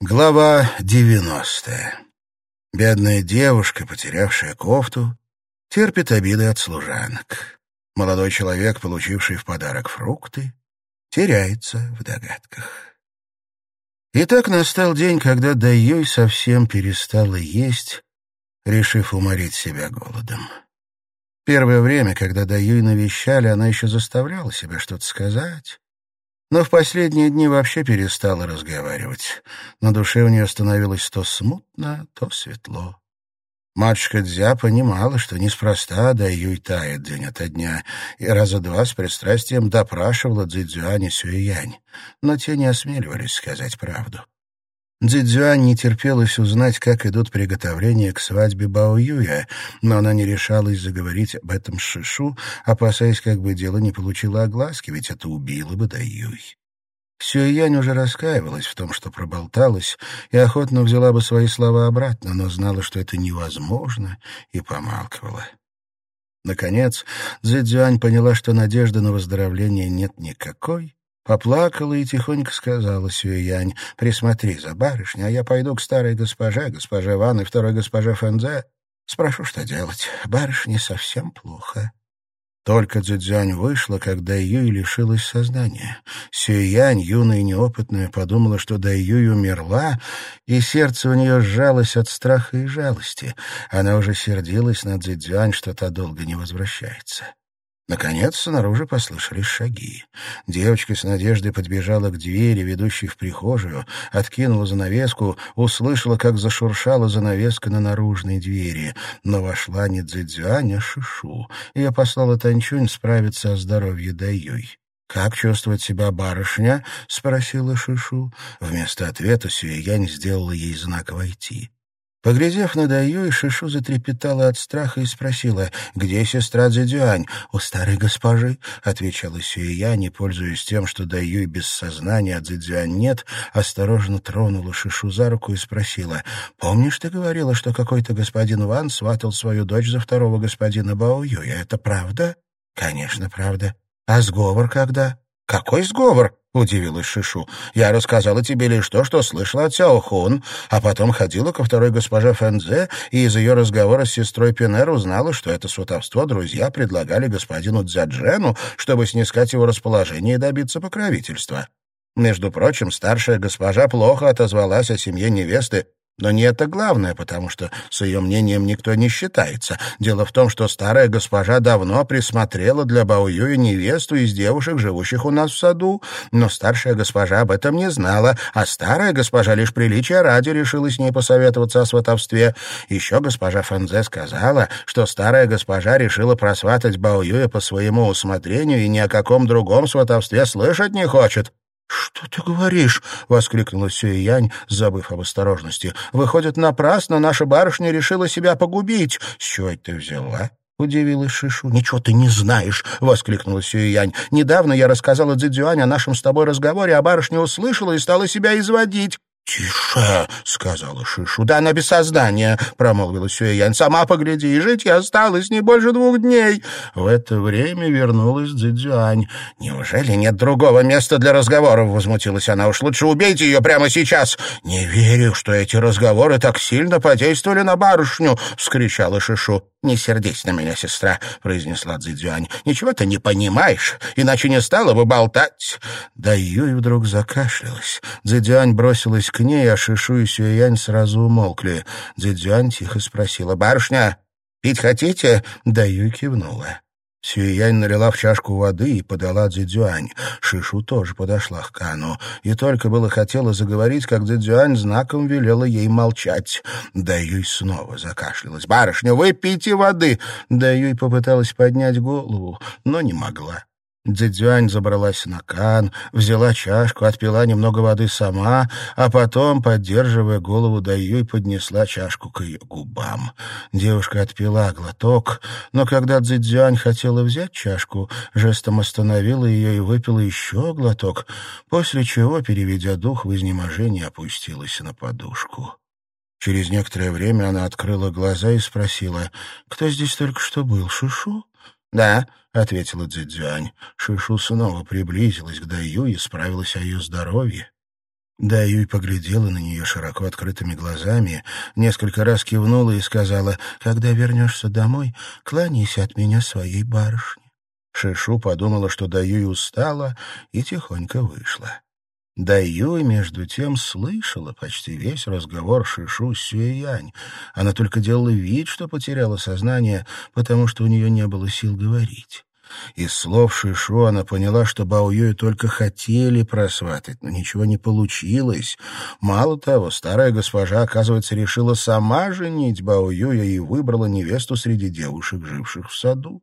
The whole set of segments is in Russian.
Глава девяностая. Бедная девушка, потерявшая кофту, терпит обиды от служанок. Молодой человек, получивший в подарок фрукты, теряется в догадках. Итак, настал день, когда Дайюй совсем перестала есть, решив уморить себя голодом. Первое время, когда Даюй навещали, она еще заставляла себя что-то сказать, но в последние дни вообще перестала разговаривать. На душе у нее становилось то смутно, то светло. Матушка Дзя понимала, что неспроста да Юй тает день ото дня, и раза два с пристрастием допрашивала Цзюань и Сюэянь, но те не осмеливались сказать правду. Цзюань не терпелось узнать, как идут приготовления к свадьбе Бао Юя, но она не решалась заговорить об этом Шишу, опасаясь, как бы дело не получило огласки, ведь это убило бы Дай Юй. Сюэянь уже раскаивалась в том, что проболталась, и охотно взяла бы свои слова обратно, но знала, что это невозможно, и помалкивала. Наконец, Цзэцзюань поняла, что надежды на выздоровление нет никакой, Поплакала и тихонько сказала Сюэянь, «Присмотри за барышней, а я пойду к старой госпоже, госпоже Ван и второй госпоже Фэнзе. Спрошу, что делать. Барышне совсем плохо». Только Цзюань вышла, когда Юй лишилась сознания. Сюянь, юная и неопытная, подумала, что Юй умерла, и сердце у нее сжалось от страха и жалости. Она уже сердилась на Цзюань, что та долго не возвращается. Наконец, снаружи послышались шаги. Девочка с надеждой подбежала к двери, ведущей в прихожую, откинула занавеску, услышала, как зашуршала занавеска на наружной двери. Но вошла не Цзэцзюань, а Шишу. Ее послала Танчунь справиться о здоровье Даюй. «Как чувствует себя барышня?» — спросила Шишу. Вместо ответа Сюэянь сделала ей знак «Войти». Поглядев на Даю, Шишу затрепетала от страха и спросила, «Где сестра Дзидюань?» «У старой госпожи», — отвечала Сюия, не пользуясь тем, что Даю без сознания, а Дзидюань нет, осторожно тронула Шишу за руку и спросила, «Помнишь, ты говорила, что какой-то господин Ван сватал свою дочь за второго господина Бао Юя? Это правда?» «Конечно, правда. А сговор когда?» «Какой сговор?» — удивилась Шишу. «Я рассказала тебе лишь то, что слышала от Сяохун, а потом ходила ко второй госпоже Фэнзе и из ее разговора с сестрой Пинер узнала, что это сватовство друзья предлагали господину Дзяджену, чтобы снискать его расположение и добиться покровительства. Между прочим, старшая госпожа плохо отозвалась о семье невесты, но не это главное, потому что с ее мнением никто не считается. Дело в том, что старая госпожа давно присмотрела для Баоюя невесту из девушек, живущих у нас в саду, но старшая госпожа об этом не знала, а старая госпожа лишь приличия ради решила с ней посоветоваться о сватовстве. Еще госпожа Фэнзе сказала, что старая госпожа решила просватать Баоюя по своему усмотрению и ни о каком другом сватовстве слышать не хочет. «Что ты говоришь?» — воскликнула Сюэянь, забыв об осторожности. «Выходит, напрасно наша барышня решила себя погубить. С чего это ты взяла?» — удивилась Шишу. «Ничего ты не знаешь!» — воскликнула Сюэянь. «Недавно я рассказала Цзэцзюань о нашем с тобой разговоре, а барышня услышала и стала себя изводить. «Тише!» — сказала Шишу. «Да она без сознания!» — промолвила Сюэянь. «Сама погляди, и жить я осталось не больше двух дней!» В это время вернулась Цзэцзюань. «Неужели нет другого места для разговоров?» — возмутилась она. «Уж лучше убейте ее прямо сейчас!» «Не верю, что эти разговоры так сильно подействовали на барышню!» — вскричала Шишу. «Не сердись на меня, сестра», — произнесла Цзэцзюань. «Ничего ты не понимаешь, иначе не стала бы болтать». Да Юй вдруг закашлялась. Цзэцзюань бросилась к ней, а Шишу и Сюэянь сразу умолкли. Цзэцзюань тихо спросила. «Барышня, пить хотите?» Да Юй кивнула. Сюянь налила в чашку воды и подала Цзюань. Шишу тоже подошла к Кану. И только было хотела заговорить, как Цзюань знаком велела ей молчать. Даюй снова закашлялась. «Барышня, вы пейте воды!» Даюй попыталась поднять голову, но не могла. Дзидзюань забралась на кан, взяла чашку, отпила немного воды сама, а потом, поддерживая голову Даюй, поднесла чашку к ее губам. Девушка отпила глоток, но когда Дзидзюань хотела взять чашку, жестом остановила ее и выпила еще глоток, после чего, переведя дух, в изнеможении опустилась на подушку. Через некоторое время она открыла глаза и спросила, «Кто здесь только что был, Шушу?» «Да», — ответила Цзэцзюань. Шишу снова приблизилась к Даю и справилась о ее здоровье. Да Юй поглядела на нее широко открытыми глазами, несколько раз кивнула и сказала, «Когда вернешься домой, кланяйся от меня своей барышне». Шишу подумала, что Даюй устала, и тихонько вышла. Даюй, между тем, слышала почти весь разговор Шишу с Сюэянь. Она только делала вид, что потеряла сознание, потому что у нее не было сил говорить. Из слов Шишу она поняла, что Бао Юя только хотели просватать, но ничего не получилось. Мало того, старая госпожа, оказывается, решила сама женить Бао Юя и выбрала невесту среди девушек, живших в саду.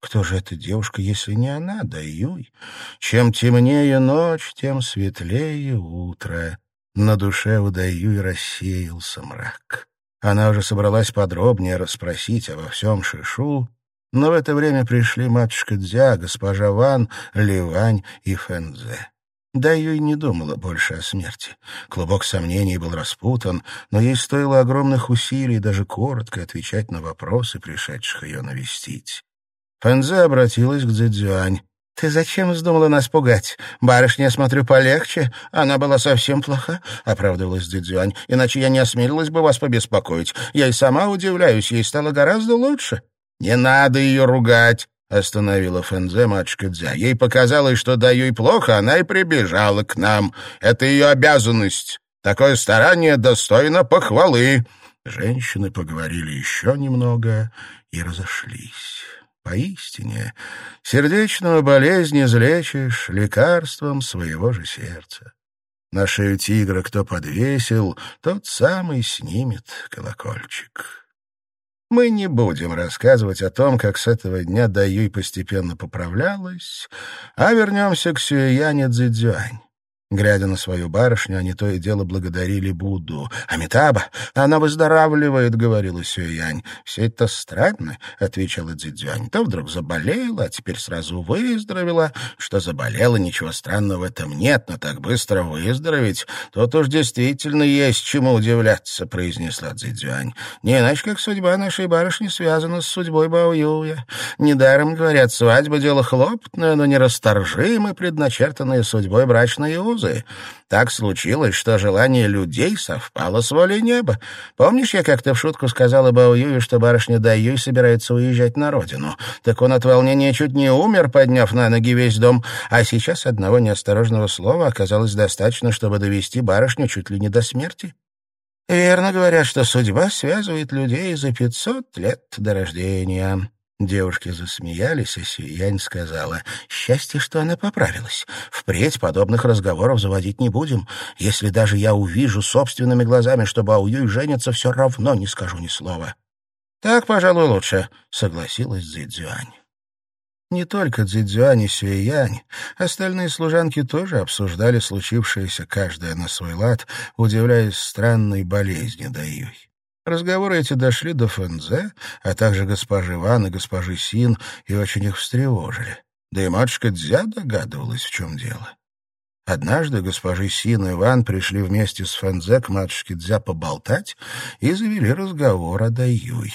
Кто же эта девушка, если не она, да Юй? Чем темнее ночь, тем светлее утро. На душе у Даюй рассеялся мрак. Она уже собралась подробнее расспросить обо всем Шишу, но в это время пришли матушка Дзя, госпожа Ван, Ливань и Фэнзе. Да Юй не думала больше о смерти. Клубок сомнений был распутан, но ей стоило огромных усилий даже коротко отвечать на вопросы, пришедших ее навестить. Фэнзе обратилась к Цзэцзюань. «Ты зачем вздумала нас пугать? Барышня, смотрю, полегче. Она была совсем плоха», — оправдывалась Цзэцзюань. «Иначе я не осмелилась бы вас побеспокоить. Я и сама удивляюсь, ей стало гораздо лучше». «Не надо ее ругать», — остановила Фэнзе матушка Дзя. «Ей показалось, что даю ей плохо, она и прибежала к нам. Это ее обязанность. Такое старание достойно похвалы». Женщины поговорили еще немного и разошлись. Поистине, сердечную болезнь излечишь лекарством своего же сердца. На шею тигра кто подвесил, тот самый снимет колокольчик. Мы не будем рассказывать о том, как с этого дня Даюй постепенно поправлялась, а вернемся к Сюэяне Цзэцзюань. Глядя на свою барышню, они то и дело благодарили Будду. «Амитаба, она выздоравливает», — говорила Сюянь. «Все это странно», — отвечала Цзюань. «То вдруг заболела, а теперь сразу выздоровела. Что заболела, ничего странного в этом нет, но так быстро выздороветь, тут уж действительно есть чему удивляться», — произнесла Цзюань. «Не иначе, как судьба нашей барышни связана с судьбой Баоюя. Недаром, говорят, свадьба — дело хлопотное, но нерасторжимое, предначертанное судьбой брачной узы узы. Так случилось, что желание людей совпало с волей неба. Помнишь, я как-то в шутку сказала Бао Юю, что барышня Даюй собирается уезжать на родину? Так он от волнения чуть не умер, подняв на ноги весь дом. А сейчас одного неосторожного слова оказалось достаточно, чтобы довести барышню чуть ли не до смерти. Верно говорят, что судьба связывает людей за пятьсот лет до рождения. Девушки засмеялись, а Сюянь сказала, «Счастье, что она поправилась. Впредь подобных разговоров заводить не будем. Если даже я увижу собственными глазами, что Бао Юй женится, все равно не скажу ни слова». «Так, пожалуй, лучше», — согласилась Цзэцзюань. Не только Цзэцзюань и Сюэянь, остальные служанки тоже обсуждали случившееся каждая на свой лад, удивляясь странной болезни Даюй. Разговоры эти дошли до Фэнзе, а также госпожи Ван и госпожи Син, и очень их встревожили. Да и матушка Дзя догадывалась, в чем дело. Однажды госпожи Син и Ван пришли вместе с Фэнзе к матушке Дзя поболтать и завели разговор о Даюй.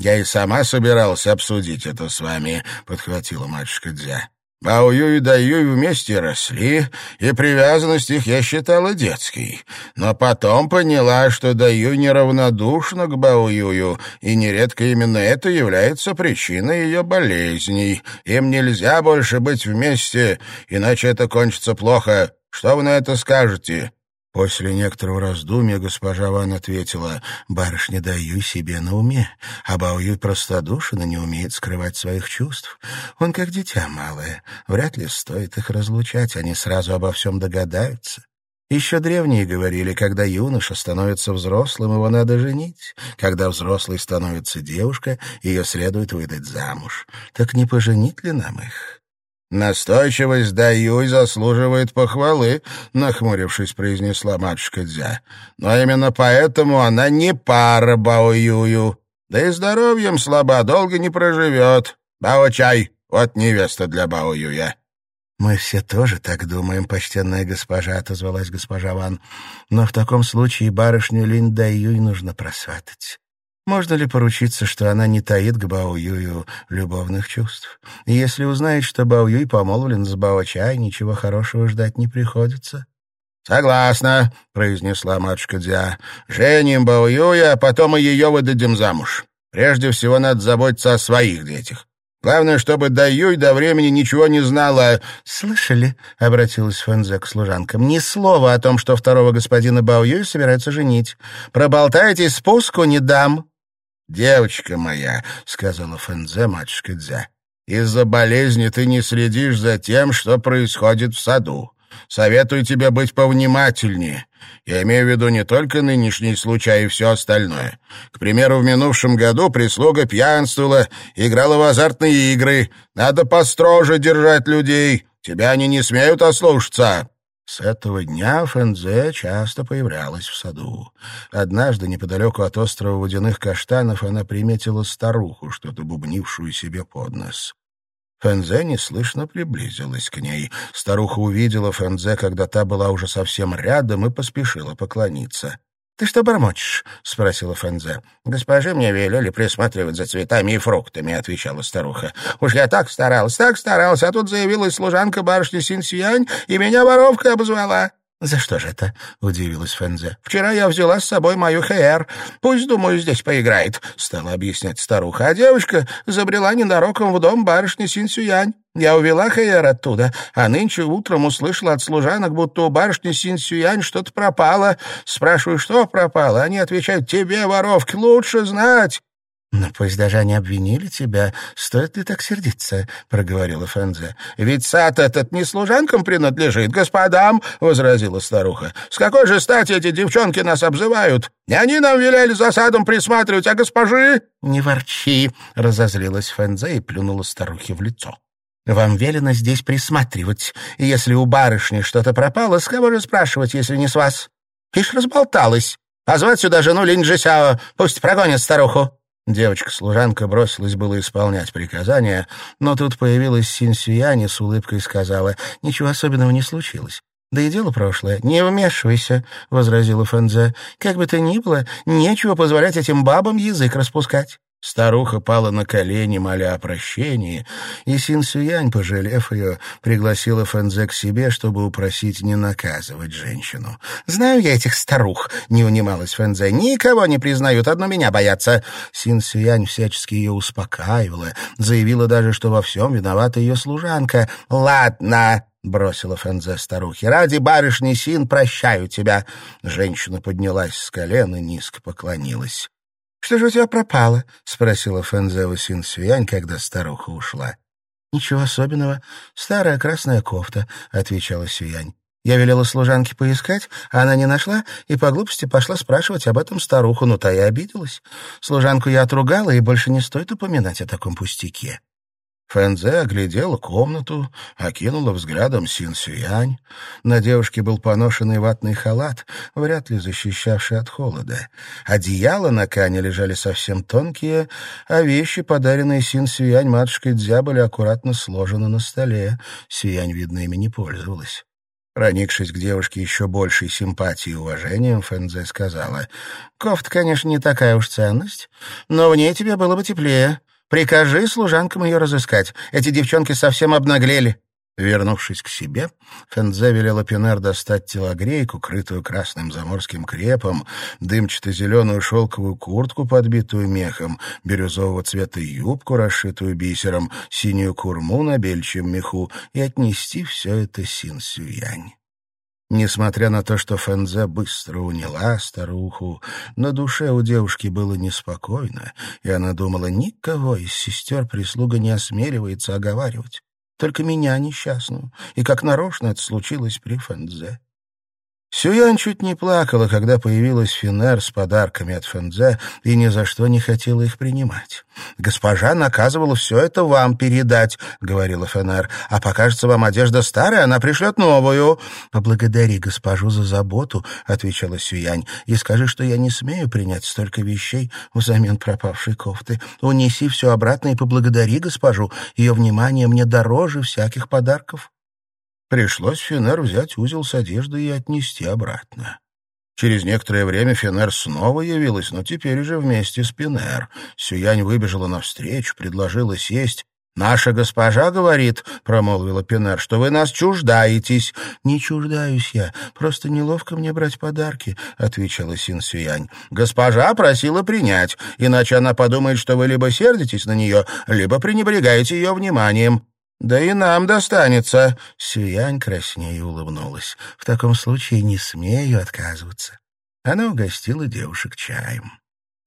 «Я и сама собирался обсудить это с вами», — подхватила матушка Дзя. Баою и Даюй вместе росли, и привязанность их я считала детской. Но потом поняла, что Даюй неравнодушна к Баоюю, и нередко именно это является причиной ее болезней. Им нельзя больше быть вместе, иначе это кончится плохо. Что вы на это скажете?» После некоторого раздумья госпожа Ван ответила, «Барышня даю себе на уме, а Баоюй простодушен и не умеет скрывать своих чувств. Он как дитя малое, вряд ли стоит их разлучать, они сразу обо всем догадаются. Еще древние говорили, когда юноша становится взрослым, его надо женить. Когда взрослый становится девушка, ее следует выдать замуж. Так не поженить ли нам их?» «Настойчивость Даюй заслуживает похвалы», — нахмурившись, произнесла матушка Дзя. «Но именно поэтому она не пара Бао-Юю. Да и здоровьем слаба, долго не проживет. Бао-Чай, вот невеста для Бао-Юя». «Мы все тоже так думаем, почтенная госпожа», — отозвалась госпожа Ван. «Но в таком случае барышню Линь Даюй нужно просватать. Можно ли поручиться, что она не таит к Бао Юю любовных чувств? И если узнает, что Бао Юй помолвлен с Бао Чай, ничего хорошего ждать не приходится. «Согласна», — произнесла матушка Дзя. «Женим Баоюя, а потом и ее выдадим замуж. Прежде всего надо заботиться о своих детях. Главное, чтобы Даюй до времени ничего не знала. — Слышали? — обратилась Фэнзе к служанкам. — Ни слова о том, что второго господина Баоюй собираются женить. Проболтайтесь, спуску не дам. — Девочка моя, — сказала Фэнзе матушка Дзя, — из-за болезни ты не следишь за тем, что происходит в саду. Советую тебе быть повнимательнее. Я имею в виду не только нынешний случай, а и все остальное. К примеру, в минувшем году прислуга пьянствовала, играла в азартные игры. Надо построже держать людей. Тебя они не смеют ослушаться». С этого дня Фэнзе часто появлялась в саду. Однажды, неподалеку от острова водяных каштанов, она приметила старуху, что-то бубнившую себе под нос. Фэнзе неслышно приблизилась к ней. Старуха увидела Фэнзе, когда та была уже совсем рядом, и поспешила поклониться. «Ты что бормочешь?» — спросила Фэнзе. «Госпожи мне велели присматривать за цветами и фруктами», — отвечала старуха. «Уж я так старалась, так старалась, а тут заявилась служанка барышни Синсиянь и меня воровкой обозвала». «За что же это?» — удивилась Фэнзе. «Вчера я взяла с собой мою Хэйр. Пусть, думаю, здесь поиграет», — стала объяснять старуха. «А девочка забрела ненароком в дом барышни Синсюянь. Я увела Хэйр оттуда, а нынче утром услышала от служанок, будто у барышни Синсюянь что-то пропало. Спрашиваю, что пропало? Они отвечают, тебе, воровки, лучше знать». «Но пусть даже они обвинили тебя, стоит ли так сердиться?» — проговорила Фэнзе. «Ведь сад этот не служанкам принадлежит, господам!» — возразила старуха. «С какой же стати эти девчонки нас обзывают? Не они нам велели за садом присматривать, а госпожи...» «Не ворчи!» — разозлилась Фэнзе и плюнула старухе в лицо. «Вам велено здесь присматривать, и если у барышни что-то пропало, с кого же спрашивать, если не с вас? Ишь разболталась. Позвать сюда жену Линджисяо, пусть прогонят старуху!» Девочка-служанка бросилась было исполнять приказания, но тут появилась Синсюяни с улыбкой и сказала, «Ничего особенного не случилось. «Да и дело прошлое. Не вмешивайся», — возразила Фэнзе. «Как бы то ни было, нечего позволять этим бабам язык распускать». Старуха пала на колени, моля о прощении, и Син Сюянь, пожалев ее, пригласила Фэнзе к себе, чтобы упросить не наказывать женщину. «Знаю я этих старух», — не унималась Фэнзе. «Никого не признают, одно меня боятся». Син Сюянь всячески ее успокаивала, заявила даже, что во всем виновата ее служанка. «Ладно», — бросила Фэнзе старухе. «Ради барышни Син прощаю тебя». Женщина поднялась с колен и низко поклонилась. «Что же у тебя пропало?» — спросила Фэнзева Син Сюянь, когда старуха ушла. «Ничего особенного. Старая красная кофта», — отвечала Сюянь. Я велела служанке поискать, а она не нашла, и по глупости пошла спрашивать об этом старуху, но та и обиделась. Служанку я отругала, и больше не стоит упоминать о таком пустяке. Фэнзе оглядела комнату, окинула взглядом Син Сюянь. На девушке был поношенный ватный халат, вряд ли защищавший от холода. Одеяла на кане лежали совсем тонкие, а вещи, подаренные Син Сюянь матушкой Дзя, были аккуратно сложены на столе. Сюянь, видно, ими не пользовалась. Проникшись к девушке еще большей симпатией и уважением, Фэнзе сказала, «Кофта, конечно, не такая уж ценность, но в ней тебе было бы теплее. Прикажи служанкам ее разыскать. Эти девчонки совсем обнаглели». Вернувшись к себе, Фензе велела Пинер достать телогрейку, крытую красным заморским крепом, дымчато-зеленую шелковую куртку, подбитую мехом, бирюзового цвета юбку, расшитую бисером, синюю курму на бельчьем меху и отнести все это Син-Сюянь. Несмотря на то, что Фэнзе быстро уняла старуху, на душе у девушки было неспокойно, и она думала, никого из сестер прислуга не осмеливается оговаривать, только меня несчастную, и как нарочно это случилось при Фэнзе. Сюян чуть не плакала, когда появилась Финер с подарками от Фэнзе и ни за что не хотела их принимать. «Госпожа наказывала все это вам передать», — говорила Фенер. «А покажется вам одежда старая, она пришлет новую». «Поблагодари госпожу за заботу», — отвечала Сюянь, «и скажи, что я не смею принять столько вещей взамен пропавшей кофты. Унеси все обратно и поблагодари госпожу. Ее внимание мне дороже всяких подарков». Пришлось Фенер взять узел с одеждой и отнести обратно. Через некоторое время Фенер снова явилась, но теперь уже вместе с Пинер. Сюянь выбежала навстречу, предложила сесть, «Наша госпожа говорит, — промолвила Пинер, — что вы нас чуждаетесь». «Не чуждаюсь я, просто неловко мне брать подарки», — отвечала Син Сюянь. «Госпожа просила принять, иначе она подумает, что вы либо сердитесь на нее, либо пренебрегаете ее вниманием». «Да и нам достанется!» Сюянь краснее улыбнулась. «В таком случае не смею отказываться». Она угостила девушек чаем.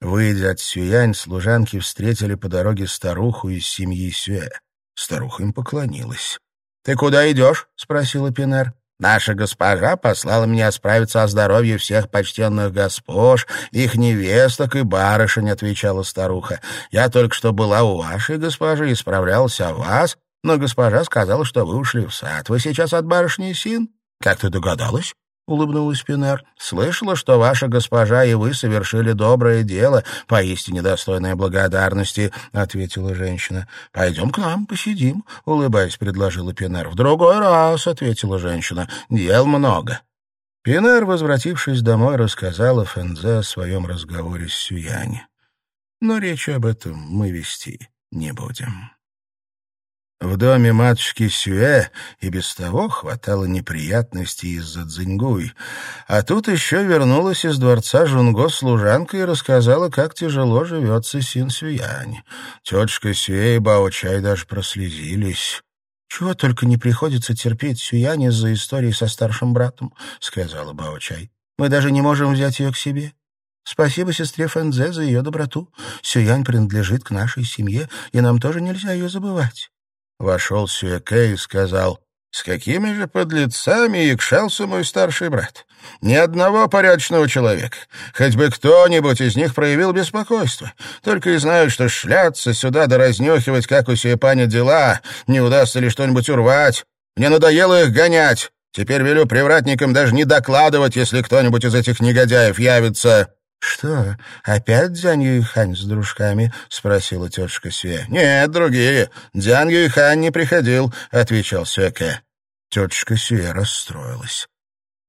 Выйдя от Сюянь, служанки встретили по дороге старуху из семьи Сюэ. Старуха им поклонилась. «Ты куда идешь?» — спросила Пинер. «Наша госпожа послала меня справиться о здоровье всех почтенных госпож, их невесток и барышень», — отвечала старуха. «Я только что была у вашей госпожи и справлялась о вас, но госпожа сказала, что вы ушли в сад. Вы сейчас от барышни Син? Как ты догадалась?» — улыбнулась Пинер. «Слышала, что ваша госпожа и вы совершили доброе дело, поистине достойное благодарности», — ответила женщина. «Пойдем к нам, посидим», — улыбаясь, предложила Пинер. «В другой раз», — ответила женщина. «Дел много». Пинер, возвратившись домой, рассказала Фензе о своем разговоре с Сюяни. Но речи об этом мы вести не будем. В доме матушки Сюэ и без того хватало неприятностей из-за Цзиньгуй. А тут еще вернулась из дворца Жунго служанка и рассказала, как тяжело живется Син Сюянь. Тетушка Сюэ и Бао Чай даже прослезились. «Чего только не приходится терпеть Сюянь из-за истории со старшим братом», — сказала Бао Чай. «Мы даже не можем взять ее к себе». Спасибо сестре Фэнзе за ее доброту. Сюянь принадлежит к нашей семье, и нам тоже нельзя ее забывать. Вошел Сюэке и сказал, «С какими же подлецами якшался мой старший брат? Ни одного порядочного человека. Хоть бы кто-нибудь из них проявил беспокойство. Только и знают, что шляться сюда да разнюхивать, как у Сюэпаня дела, не удастся ли что-нибудь урвать. Мне надоело их гонять. Теперь велю привратникам даже не докладывать, если кто-нибудь из этих негодяев явится». «Что, опять Дзянь Юйхань с дружками?» — спросила тетушка Сюэ. «Нет, другие. Дзянь Юйхань не приходил», — отвечал Сюэке. Тетушка Сюэ расстроилась.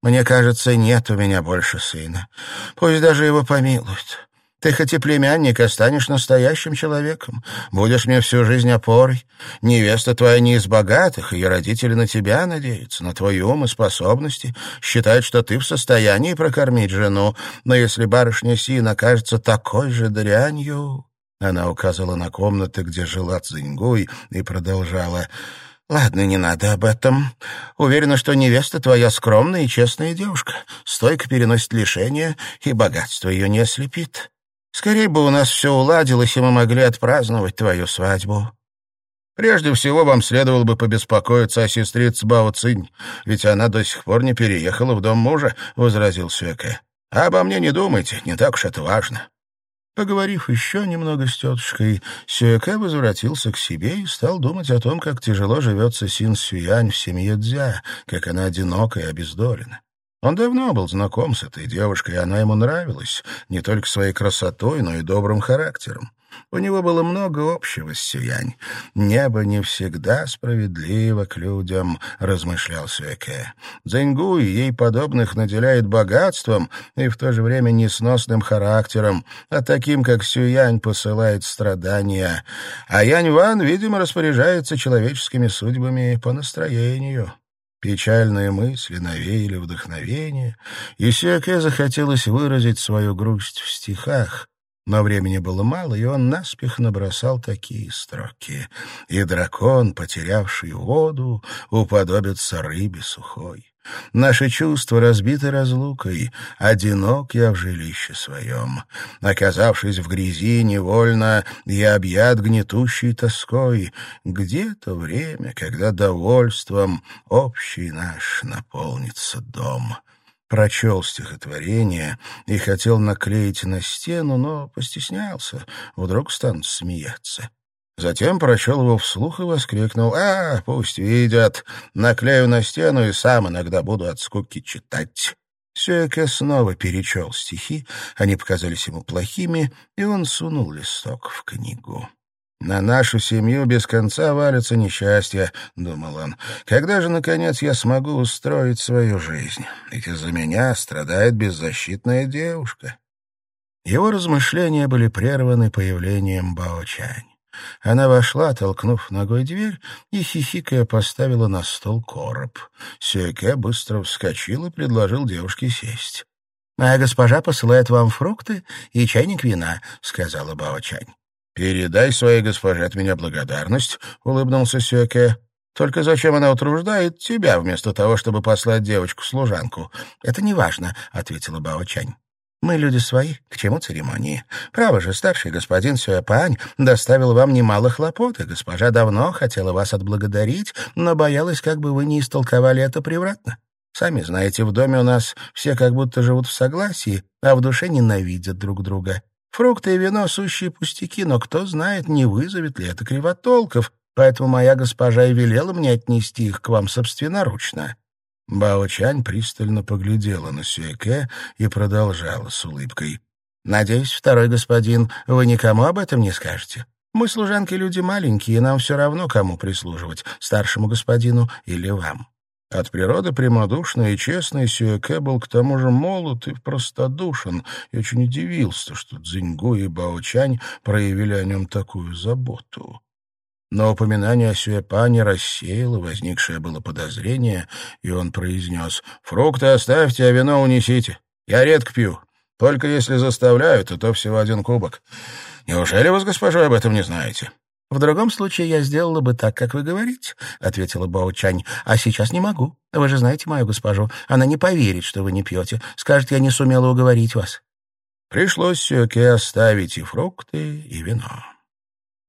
«Мне кажется, нет у меня больше сына. Пусть даже его помилуют. Ты хоть и племянник, а станешь настоящим человеком. Будешь мне всю жизнь опорой. Невеста твоя не из богатых, ее родители на тебя надеются, на твой ум и способности. Считают, что ты в состоянии прокормить жену. Но если барышня Син окажется такой же дрянью...» Она указала на комнаты, где жила Циньгуй, и продолжала... «Ладно, не надо об этом. Уверена, что невеста твоя скромная и честная девушка. Стойко переносит лишения, и богатство ее не ослепит. Скорее бы у нас все уладилось, и мы могли отпраздновать твою свадьбу. Прежде всего, вам следовало бы побеспокоиться о сестрице Бао Цинь, ведь она до сих пор не переехала в дом мужа, — возразил Сюэке. А обо мне не думайте, не так уж это важно. Поговорив еще немного с тетушкой, Сюэке возвратился к себе и стал думать о том, как тяжело живется Син Сюянь в семье Дзя, как она одинока и обездолена. Он давно был знаком с этой девушкой, и она ему нравилась, не только своей красотой, но и добрым характером. У него было много общего с Сюянь. «Небо не всегда справедливо к людям», — размышлял Сюэке. «Дзэньгу ей подобных наделяет богатством и в то же время несносным характером, а таким, как Сюянь, посылает страдания. А Янь Ван, видимо, распоряжается человеческими судьбами по настроению». Печальные мысли навеяли вдохновение, и Сиаке захотелось выразить свою грусть в стихах, но времени было мало, и он наспех набросал такие строки. «И дракон, потерявший воду, уподобится рыбе сухой». Наши чувства разбиты разлукой, одинок я в жилище своем. Оказавшись в грязи невольно, я объят гнетущей тоской. Где то время, когда довольством общий наш наполнится дом? Прочел стихотворение и хотел наклеить на стену, но постеснялся, вдруг станут смеяться. Затем прочел его вслух и воскликнул. «А, пусть видят. Наклею на стену и сам иногда буду от скуки читать». Сюэке снова перечел стихи, они показались ему плохими, и он сунул листок в книгу. «На нашу семью без конца валится несчастье», — думал он. «Когда же, наконец, я смогу устроить свою жизнь? Ведь из-за меня страдает беззащитная девушка». Его размышления были прерваны появлением Бао Чань. Она вошла, толкнув ногой дверь, и, хихикая, поставила на стол короб. Сюэке быстро вскочил и предложил девушке сесть. «Моя госпожа посылает вам фрукты и чайник вина», — сказала Бао-Чань. «Передай своей госпоже от меня благодарность», — улыбнулся Сюэке. «Только зачем она утруждает тебя, вместо того, чтобы послать девочку-служанку?» «Это не важно», — ответила Бао-Чань. Мы люди свои, к чему церемонии? Право же, старший господин Сюэпань доставил вам немало хлопот, и госпожа давно хотела вас отблагодарить, но боялась, как бы вы не истолковали это превратно. Сами знаете, в доме у нас все как будто живут в согласии, а в душе ненавидят друг друга. Фрукты и вино — сущие пустяки, но кто знает, не вызовет ли это кривотолков, поэтому моя госпожа и велела мне отнести их к вам собственноручно. Бао-Чань пристально поглядела на Сюэке и продолжала с улыбкой. «Надеюсь, второй господин, вы никому об этом не скажете? Мы, служанки, люди маленькие, и нам все равно, кому прислуживать, старшему господину или вам». От природы прямодушный и честный Сюэке был к тому же молод и простодушен, и очень удивился, что Цзиньгу и Бао-Чань проявили о нем такую заботу. Но упоминание о Сюэпане рассеяло возникшее было подозрение, и он произнес «Фрукты оставьте, а вино унесите. Я редко пью. Только если заставляют, то, то всего один кубок. Неужели вы с госпожой об этом не знаете?» «В другом случае я сделала бы так, как вы говорите», — ответила Баучань. «А сейчас не могу. Вы же знаете мою госпожу. Она не поверит, что вы не пьете. Скажет, я не сумела уговорить вас». Пришлось Сюэке оставить и фрукты, и вино.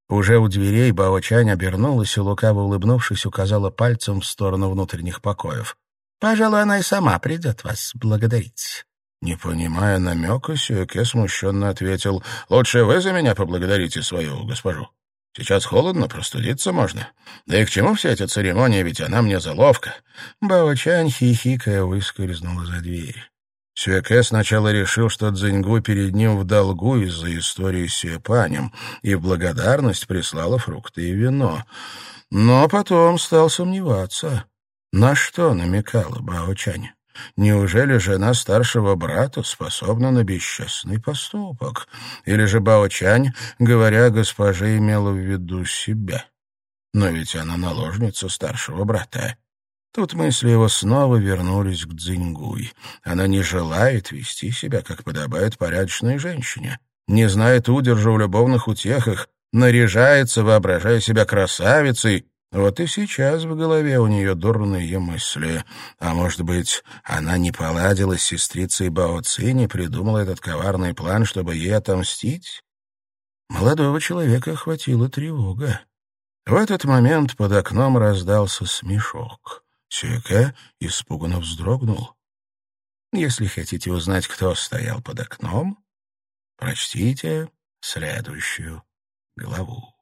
Уже у дверей Баочань обернулась и, лукаво улыбнувшись, указала пальцем в сторону внутренних покоев. «Пожалуй, она и сама придет вас благодарить». Не понимая намека, Сюэке смущенно ответил, «Лучше вы за меня поблагодарите свою госпожу. Сейчас холодно, простудиться можно. Да и к чему все эти церемонии, ведь она мне заловка». Баочань, хихикая, выскользнула за дверь. Сюэке сначала решил, что Цзиньгу перед ним в долгу из-за истории с Сюэпанем, и в благодарность прислала фрукты и вино. Но потом стал сомневаться. На что намекала Бао-Чань? Неужели жена старшего брата способна на бесчестный поступок? Или же Бао-Чань, говоря госпоже, имела в виду себя? Но ведь она наложница старшего брата. Тут мысли его снова вернулись к Цзиньгуй. Она не желает вести себя, как подобает порядочной женщине, не знает удержа в любовных утехах, наряжается, воображая себя красавицей, вот и сейчас в голове у нее дурные мысли. А может быть, она не поладила с сестрицей Бао Ци, не придумала этот коварный план, чтобы ей отомстить? Молодого человека охватила тревога. В этот момент под окном раздался смешок. Сюэке испуганно вздрогнул. Если хотите узнать, кто стоял под окном, прочтите следующую главу.